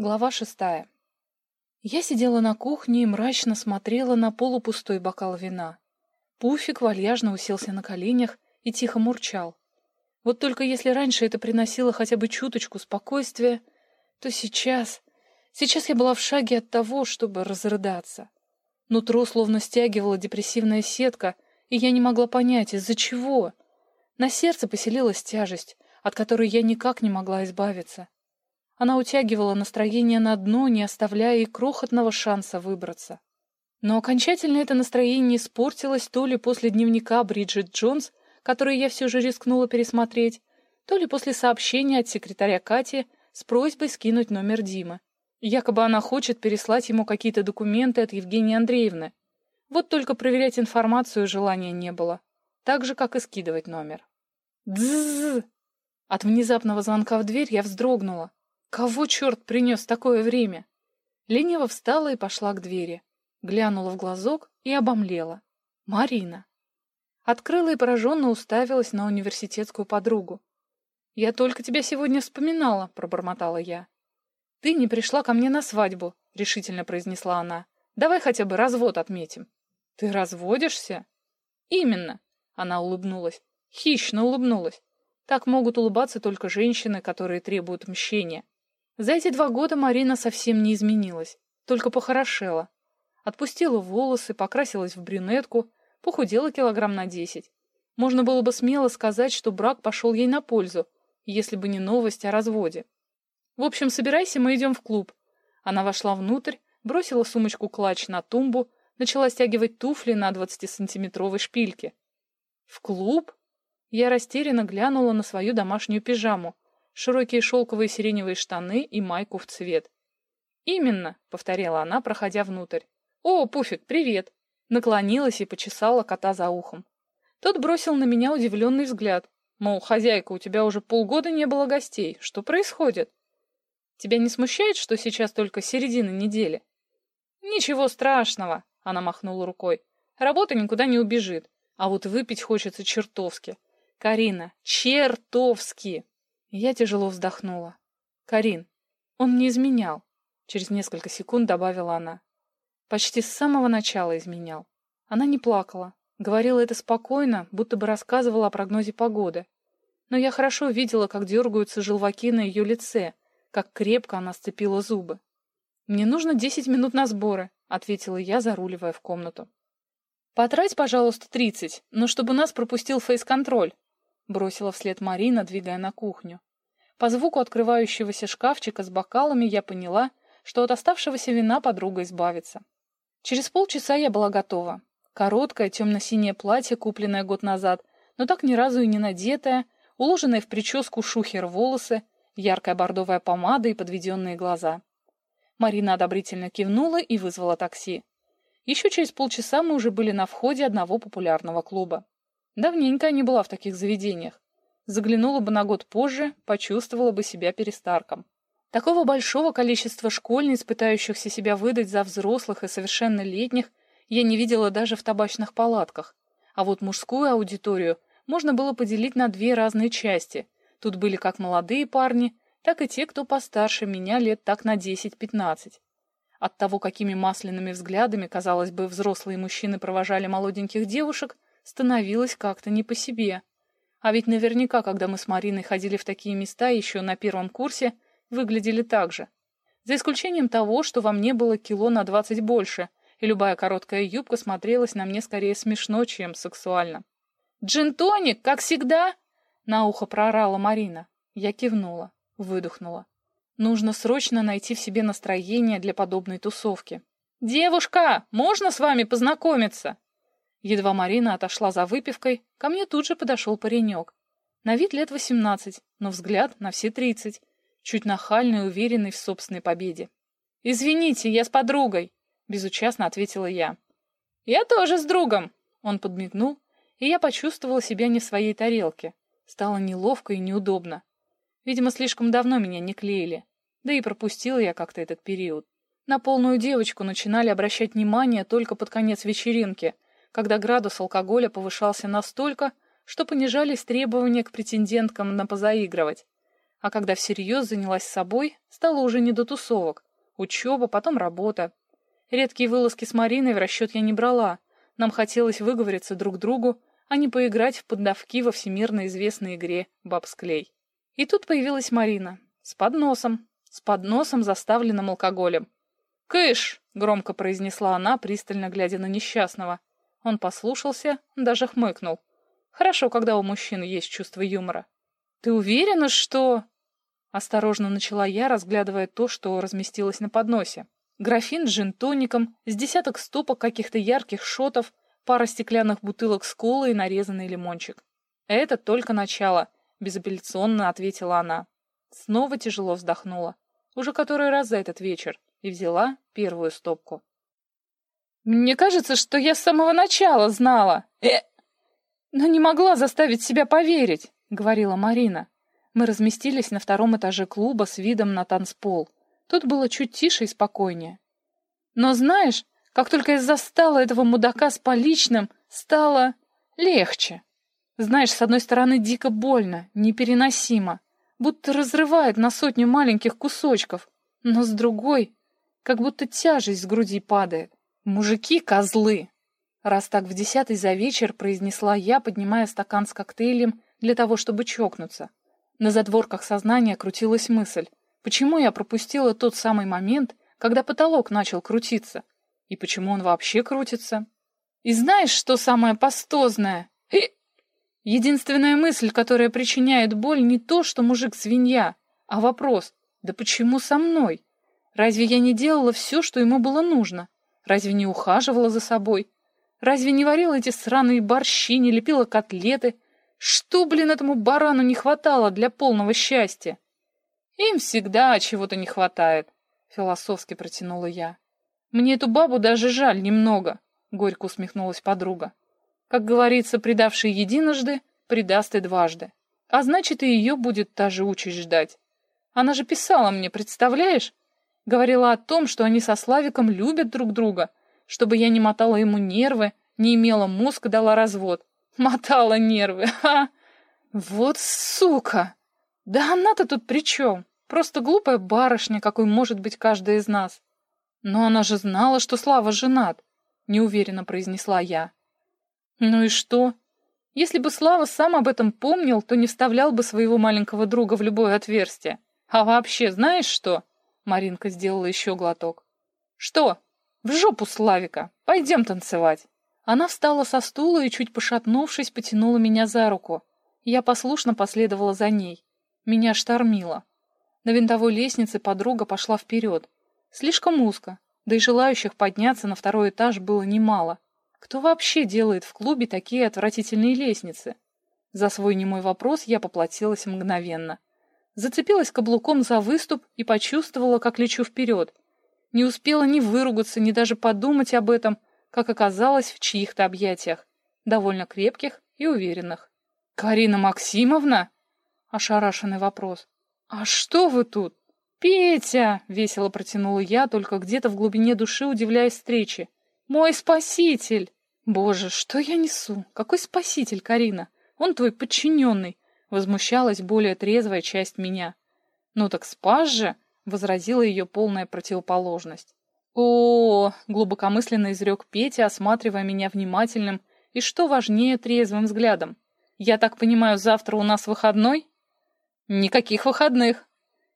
Глава шестая. Я сидела на кухне и мрачно смотрела на полупустой бокал вина. Пуфик вальяжно уселся на коленях и тихо мурчал. Вот только если раньше это приносило хотя бы чуточку спокойствия, то сейчас... Сейчас я была в шаге от того, чтобы разрыдаться. Нутро словно стягивала депрессивная сетка, и я не могла понять, из-за чего. На сердце поселилась тяжесть, от которой я никак не могла избавиться. Она утягивала настроение на дно, не оставляя и крохотного шанса выбраться. Но окончательно это настроение испортилось то ли после дневника Бриджит Джонс, который я все же рискнула пересмотреть, то ли после сообщения от секретаря Кати с просьбой скинуть номер Димы. Якобы она хочет переслать ему какие-то документы от Евгении Андреевны. Вот только проверять информацию желания не было. Так же, как и скидывать номер. Дзззз! От внезапного звонка в дверь я вздрогнула. Кого черт принес такое время? Лениво встала и пошла к двери. Глянула в глазок и обомлела. Марина. Открыла и пораженно уставилась на университетскую подругу. «Я только тебя сегодня вспоминала», — пробормотала я. «Ты не пришла ко мне на свадьбу», — решительно произнесла она. «Давай хотя бы развод отметим». «Ты разводишься?» «Именно», — она улыбнулась. Хищно улыбнулась. Так могут улыбаться только женщины, которые требуют мщения. За эти два года Марина совсем не изменилась, только похорошела. Отпустила волосы, покрасилась в брюнетку, похудела килограмм на десять. Можно было бы смело сказать, что брак пошел ей на пользу, если бы не новость о разводе. В общем, собирайся, мы идем в клуб. Она вошла внутрь, бросила сумочку-клатч на тумбу, начала стягивать туфли на двадцатисантиметровой шпильке. В клуб? Я растерянно глянула на свою домашнюю пижаму, широкие шелковые сиреневые штаны и майку в цвет. «Именно», — повторяла она, проходя внутрь. «О, Пуфик, привет!» Наклонилась и почесала кота за ухом. Тот бросил на меня удивленный взгляд. Мол, хозяйка, у тебя уже полгода не было гостей. Что происходит? Тебя не смущает, что сейчас только середина недели? Ничего страшного, она махнула рукой. Работа никуда не убежит. А вот выпить хочется чертовски. Карина, чертовски! Я тяжело вздохнула. «Карин, он не изменял», — через несколько секунд добавила она. «Почти с самого начала изменял. Она не плакала, говорила это спокойно, будто бы рассказывала о прогнозе погоды. Но я хорошо видела, как дергаются желваки на ее лице, как крепко она сцепила зубы. «Мне нужно десять минут на сборы», — ответила я, заруливая в комнату. «Потрать, пожалуйста, тридцать, но чтобы нас пропустил фейс-контроль», бросила вслед Марина, двигая на кухню. По звуку открывающегося шкафчика с бокалами я поняла, что от оставшегося вина подруга избавится. Через полчаса я была готова. Короткое темно-синее платье, купленное год назад, но так ни разу и не надетое, уложенные в прическу шухер волосы, яркая бордовая помада и подведенные глаза. Марина одобрительно кивнула и вызвала такси. Еще через полчаса мы уже были на входе одного популярного клуба. Давненько я не была в таких заведениях. Заглянула бы на год позже, почувствовала бы себя перестарком. Такого большого количества школьниц, пытающихся себя выдать за взрослых и совершеннолетних, я не видела даже в табачных палатках. А вот мужскую аудиторию можно было поделить на две разные части. Тут были как молодые парни, так и те, кто постарше меня лет так на 10-15. От того, какими масляными взглядами, казалось бы, взрослые мужчины провожали молоденьких девушек, становилось как-то не по себе. А ведь наверняка, когда мы с Мариной ходили в такие места еще на первом курсе, выглядели так же. За исключением того, что во мне было кило на двадцать больше, и любая короткая юбка смотрелась на мне скорее смешно, чем сексуально. «Джин-тоник, как всегда!» — на ухо проорала Марина. Я кивнула, выдохнула. Нужно срочно найти в себе настроение для подобной тусовки. «Девушка, можно с вами познакомиться?» Едва Марина отошла за выпивкой, ко мне тут же подошел паренек. На вид лет восемнадцать, но взгляд на все тридцать, чуть нахальный и уверенный в собственной победе. «Извините, я с подругой», — безучастно ответила я. «Я тоже с другом», — он подмигнул, и я почувствовала себя не в своей тарелке. Стало неловко и неудобно. Видимо, слишком давно меня не клеили, да и пропустила я как-то этот период. На полную девочку начинали обращать внимание только под конец вечеринки — когда градус алкоголя повышался настолько, что понижались требования к претенденткам на позаигрывать. А когда всерьез занялась собой, стало уже не до тусовок. Учеба, потом работа. Редкие вылазки с Мариной в расчет я не брала. Нам хотелось выговориться друг другу, а не поиграть в поддавки во всемирно известной игре «Бабсклей». И тут появилась Марина. С подносом. С подносом, заставленным алкоголем. «Кыш!» — громко произнесла она, пристально глядя на несчастного. Он послушался, даже хмыкнул. Хорошо, когда у мужчин есть чувство юмора. «Ты уверена, что...» Осторожно начала я, разглядывая то, что разместилось на подносе. Графин с джин-тоником, с десяток стопок каких-то ярких шотов, пара стеклянных бутылок с колой и нарезанный лимончик. «Это только начало», — безапелляционно ответила она. Снова тяжело вздохнула. Уже который раз за этот вечер. И взяла первую стопку. «Мне кажется, что я с самого начала знала. Э! Но не могла заставить себя поверить», — говорила Марина. Мы разместились на втором этаже клуба с видом на танцпол. Тут было чуть тише и спокойнее. Но знаешь, как только я застала этого мудака с поличным, стало легче. Знаешь, с одной стороны дико больно, непереносимо, будто разрывает на сотню маленьких кусочков, но с другой, как будто тяжесть с груди падает. Мужики — козлы. Раз так в десятый за вечер произнесла я, поднимая стакан с коктейлем для того, чтобы чокнуться. На задворках сознания крутилась мысль, почему я пропустила тот самый момент, когда потолок начал крутиться, и почему он вообще крутится. И знаешь, что самое пастозное? И... Единственная мысль, которая причиняет боль, не то, что мужик свинья, а вопрос, да почему со мной? Разве я не делала все, что ему было нужно? Разве не ухаживала за собой? Разве не варила эти сраные борщи, не лепила котлеты, что, блин, этому барану не хватало для полного счастья? Им всегда чего-то не хватает, философски протянула я. Мне эту бабу даже жаль немного, горько усмехнулась подруга. Как говорится, предавший единожды, предаст и дважды. А значит, и ее будет та же участь ждать. Она же писала мне, представляешь? Говорила о том, что они со Славиком любят друг друга, чтобы я не мотала ему нервы, не имела мозг, дала развод. Мотала нервы, ха! Вот сука! Да она-то тут при чем? Просто глупая барышня, какой может быть каждая из нас. Но она же знала, что Слава женат, неуверенно произнесла я. Ну и что? Если бы Слава сам об этом помнил, то не вставлял бы своего маленького друга в любое отверстие. А вообще, знаешь что? Маринка сделала еще глоток. Что? В жопу Славика. Пойдем танцевать. Она встала со стула и, чуть пошатнувшись, потянула меня за руку. Я послушно последовала за ней. Меня штормило. На винтовой лестнице подруга пошла вперед. Слишком узко, да и желающих подняться на второй этаж было немало. Кто вообще делает в клубе такие отвратительные лестницы? За свой немой вопрос я поплатилась мгновенно. Зацепилась каблуком за выступ и почувствовала, как лечу вперед. Не успела ни выругаться, ни даже подумать об этом — как оказалось, в чьих-то объятиях, довольно крепких и уверенных. «Карина Максимовна?» — ошарашенный вопрос. «А что вы тут?» «Петя!» — весело протянула я, только где-то в глубине души удивляясь встрече. «Мой спаситель!» «Боже, что я несу? Какой спаситель, Карина? Он твой подчиненный!» — возмущалась более трезвая часть меня. «Ну так спас же!» — возразила ее полная противоположность. О, глубокомысленно изрек Петя, осматривая меня внимательным и, что важнее, трезвым взглядом. Я так понимаю, завтра у нас выходной? Никаких выходных.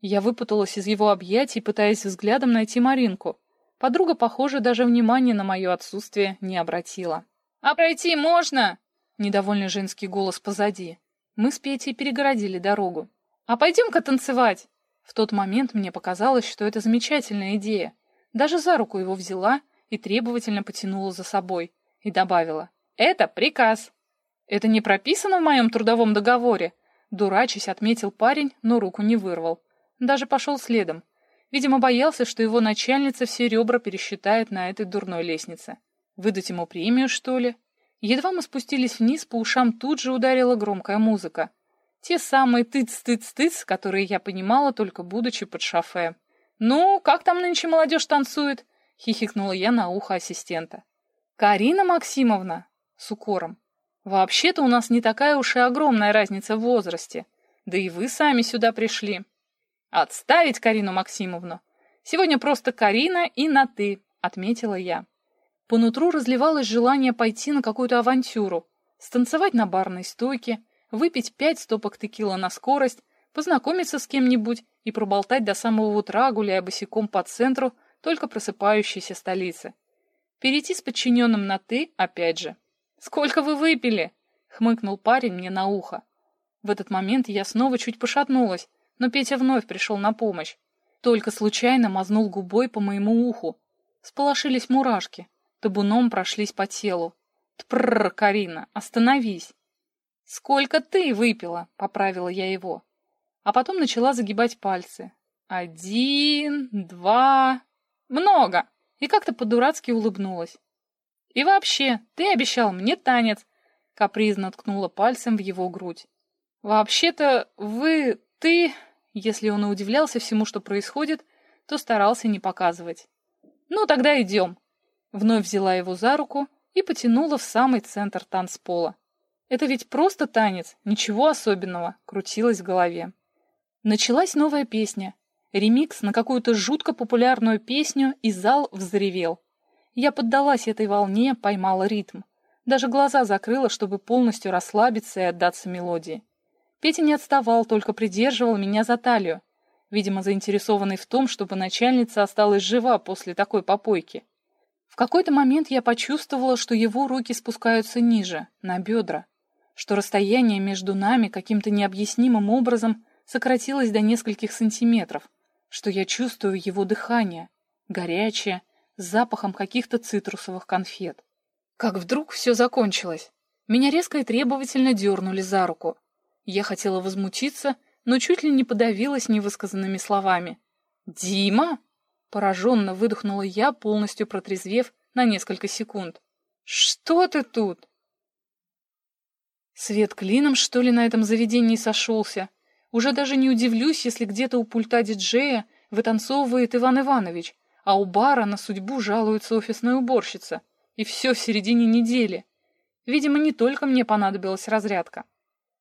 Я выпуталась из его объятий, пытаясь взглядом найти Маринку. Подруга, похоже, даже внимания на мое отсутствие не обратила. «А пройти можно?» — недовольный женский голос позади. Мы с Петей перегородили дорогу. «А пойдем-ка танцевать!» В тот момент мне показалось, что это замечательная идея. Даже за руку его взяла и требовательно потянула за собой. И добавила. «Это приказ». «Это не прописано в моем трудовом договоре?» Дурачись, отметил парень, но руку не вырвал. Даже пошел следом. Видимо, боялся, что его начальница все ребра пересчитает на этой дурной лестнице. Выдать ему премию, что ли? Едва мы спустились вниз, по ушам тут же ударила громкая музыка. Те самые тыц-тыц-тыц, которые я понимала, только будучи под шофе. «Ну, как там нынче молодежь танцует?» — хихикнула я на ухо ассистента. «Карина Максимовна!» — с укором. «Вообще-то у нас не такая уж и огромная разница в возрасте. Да и вы сами сюда пришли. Отставить Карину Максимовну. Сегодня просто Карина и на «ты», отметила я. Понутру разливалось желание пойти на какую-то авантюру, станцевать на барной стойке, выпить пять стопок текила на скорость, познакомиться с кем-нибудь и проболтать до самого утра, гуляя босиком по центру только просыпающейся столицы. Перейти с подчиненным на «ты» опять же. «Сколько вы выпили?» — хмыкнул парень мне на ухо. В этот момент я снова чуть пошатнулась, но Петя вновь пришел на помощь. Только случайно мазнул губой по моему уху. Сполошились мурашки, табуном прошлись по телу. «Тпррр, Карина, остановись!» «Сколько ты выпила?» — поправила я его. А потом начала загибать пальцы. «Один, два...» «Много!» И как-то по-дурацки улыбнулась. «И вообще, ты обещал мне танец!» Капризно ткнула пальцем в его грудь. «Вообще-то вы... ты...» Если он и удивлялся всему, что происходит, то старался не показывать. «Ну, тогда идем!» Вновь взяла его за руку и потянула в самый центр танцпола. Это ведь просто танец, ничего особенного, крутилось в голове. Началась новая песня. Ремикс на какую-то жутко популярную песню, и зал взревел. Я поддалась этой волне, поймала ритм. Даже глаза закрыла, чтобы полностью расслабиться и отдаться мелодии. Петя не отставал, только придерживал меня за талию, видимо, заинтересованный в том, чтобы начальница осталась жива после такой попойки. В какой-то момент я почувствовала, что его руки спускаются ниже, на бедра, что расстояние между нами каким-то необъяснимым образом сократилось до нескольких сантиметров, что я чувствую его дыхание, горячее, с запахом каких-то цитрусовых конфет. Как вдруг все закончилось. Меня резко и требовательно дернули за руку. Я хотела возмутиться, но чуть ли не подавилась невысказанными словами. «Дима?» — пораженно выдохнула я, полностью протрезвев на несколько секунд. «Что ты тут?» Свет клином, что ли, на этом заведении сошелся? Уже даже не удивлюсь, если где-то у пульта диджея вытанцовывает Иван Иванович, а у бара на судьбу жалуется офисная уборщица. И все в середине недели. Видимо, не только мне понадобилась разрядка.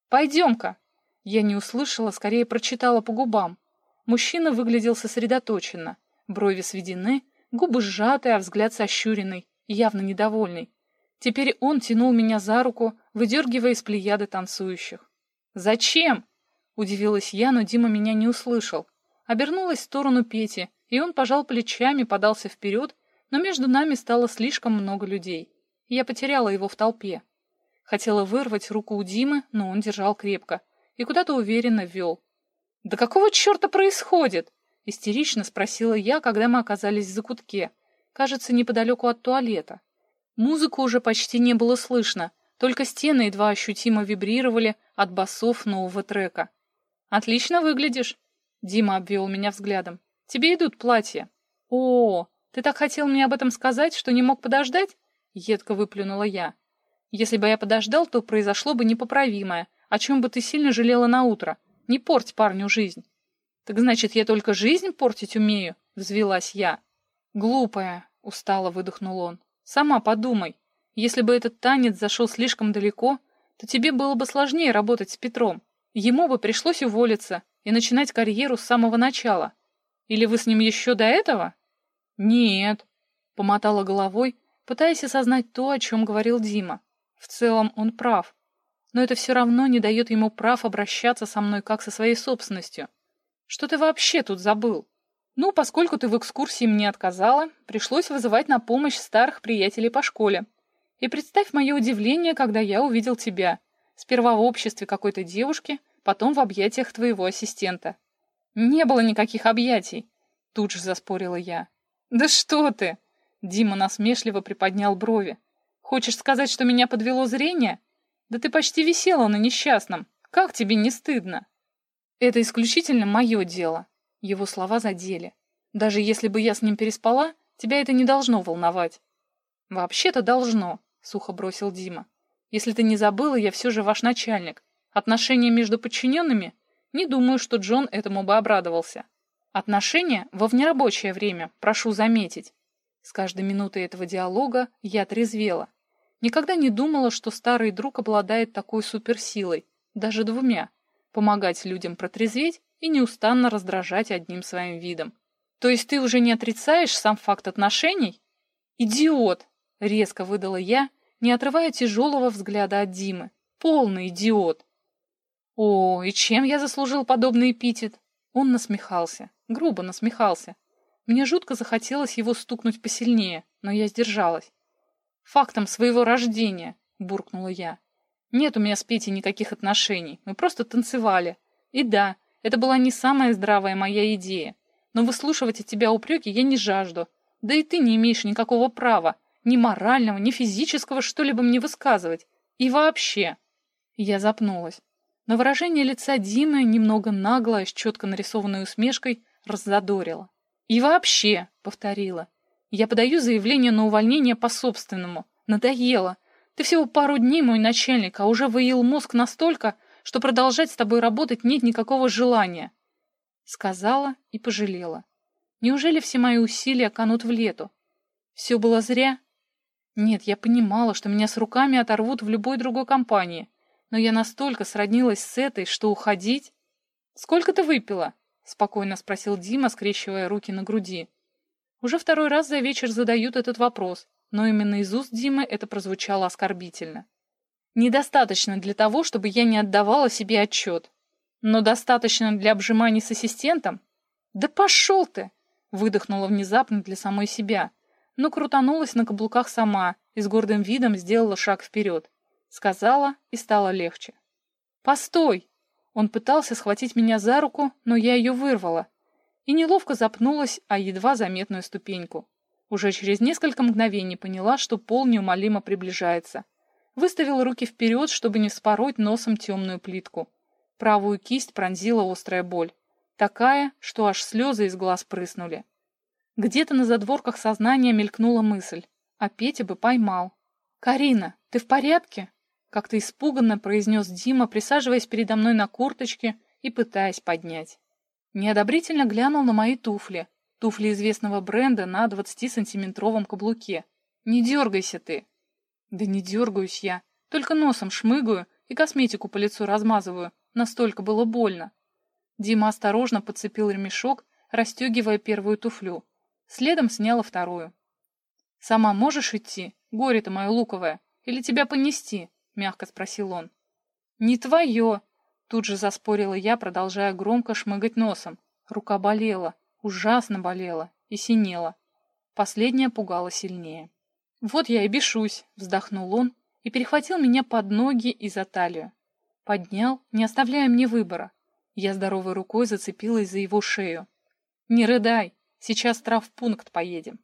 «Пойдем-ка!» Я не услышала, скорее прочитала по губам. Мужчина выглядел сосредоточенно. Брови сведены, губы сжаты, а взгляд сощуренный, явно недовольный. Теперь он тянул меня за руку, выдергивая из плеяды танцующих. «Зачем?» — удивилась я, но Дима меня не услышал. Обернулась в сторону Пети, и он пожал плечами, подался вперед, но между нами стало слишком много людей. Я потеряла его в толпе. Хотела вырвать руку у Димы, но он держал крепко и куда-то уверенно вел. «Да какого черта происходит?» — истерично спросила я, когда мы оказались в закутке, кажется, неподалеку от туалета. Музыку уже почти не было слышно, только стены едва ощутимо вибрировали от басов нового трека. «Отлично выглядишь», — Дима обвел меня взглядом. «Тебе идут платья». «О, ты так хотел мне об этом сказать, что не мог подождать?» — едко выплюнула я. «Если бы я подождал, то произошло бы непоправимое, о чем бы ты сильно жалела на утро. Не порть парню жизнь». «Так значит, я только жизнь портить умею?» — взвелась я. «Глупая», — устало выдохнул он. Сама подумай, если бы этот танец зашел слишком далеко, то тебе было бы сложнее работать с Петром. Ему бы пришлось уволиться и начинать карьеру с самого начала. Или вы с ним еще до этого? Нет, помотала головой, пытаясь осознать то, о чем говорил Дима. В целом он прав. Но это все равно не дает ему прав обращаться со мной как со своей собственностью. Что ты вообще тут забыл? Ну, поскольку ты в экскурсии мне отказала, пришлось вызывать на помощь старых приятелей по школе. И представь мое удивление, когда я увидел тебя. Сперва в обществе какой-то девушки, потом в объятиях твоего ассистента. Не было никаких объятий, тут же заспорила я. Да что ты? Дима насмешливо приподнял брови. Хочешь сказать, что меня подвело зрение? Да ты почти висела на несчастном. Как тебе не стыдно? Это исключительно мое дело. Его слова задели. Даже если бы я с ним переспала, тебя это не должно волновать. Вообще-то должно, сухо бросил Дима. Если ты не забыла, я все же ваш начальник. Отношения между подчиненными? Не думаю, что Джон этому бы обрадовался. Отношения во внерабочее время, прошу заметить. С каждой минутой этого диалога я трезвела. Никогда не думала, что старый друг обладает такой суперсилой, даже двумя. Помогать людям протрезветь и неустанно раздражать одним своим видом. То есть ты уже не отрицаешь сам факт отношений? Идиот! Резко выдала я, не отрывая тяжелого взгляда от Димы. Полный идиот! О, и чем я заслужил подобный эпитет? Он насмехался, грубо насмехался. Мне жутко захотелось его стукнуть посильнее, но я сдержалась. «Фактом своего рождения», — буркнула я. «Нет у меня с Петей никаких отношений, мы просто танцевали. И да, это была не самая здравая моя идея, но выслушивать от тебя упреки я не жажду. Да и ты не имеешь никакого права, ни морального, ни физического что-либо мне высказывать. И вообще...» Я запнулась. Но выражение лица Димы, немного наглое, с четко нарисованной усмешкой, раззадорило. «И вообще», — повторила, — «я подаю заявление на увольнение по собственному. Надоело. Ты всего пару дней мой начальник, а уже выел мозг настолько, что продолжать с тобой работать нет никакого желания». Сказала и пожалела. Неужели все мои усилия канут в лету? Все было зря? Нет, я понимала, что меня с руками оторвут в любой другой компании но я настолько сроднилась с этой, что уходить... «Сколько ты выпила?» — спокойно спросил Дима, скрещивая руки на груди. Уже второй раз за вечер задают этот вопрос, но именно из уст Димы это прозвучало оскорбительно. Недостаточно для того, чтобы я не отдавала себе отчет. Но достаточно для обжиманий с ассистентом? Да пошел ты! Выдохнула внезапно для самой себя, но крутанулась на каблуках сама и с гордым видом сделала шаг вперед. Сказала, и стало легче. «Постой!» Он пытался схватить меня за руку, но я ее вырвала. И неловко запнулась о едва заметную ступеньку. Уже через несколько мгновений поняла, что пол неумолимо приближается. Выставила руки вперед, чтобы не вспороть носом темную плитку. Правую кисть пронзила острая боль. Такая, что аж слезы из глаз прыснули. Где-то на задворках сознания мелькнула мысль. А Петя бы поймал. «Карина, ты в порядке?» Как-то испуганно произнес Дима, присаживаясь передо мной на курточке и пытаясь поднять. Неодобрительно глянул на мои туфли. Туфли известного бренда на 20-сантиметровом каблуке. «Не дергайся ты!» «Да не дергаюсь я. Только носом шмыгаю и косметику по лицу размазываю. Настолько было больно». Дима осторожно подцепил ремешок, расстегивая первую туфлю. Следом сняла вторую. «Сама можешь идти? Горе-то мое луковое. Или тебя понести?» — мягко спросил он. «Не твое!» — тут же заспорила я, продолжая громко шмыгать носом. Рука болела, ужасно болела и синела. Последняя пугала сильнее. «Вот я и бешусь!» — вздохнул он и перехватил меня под ноги и за талию. Поднял, не оставляя мне выбора. Я здоровой рукой зацепилась за его шею. «Не рыдай! Сейчас травпункт поедем!»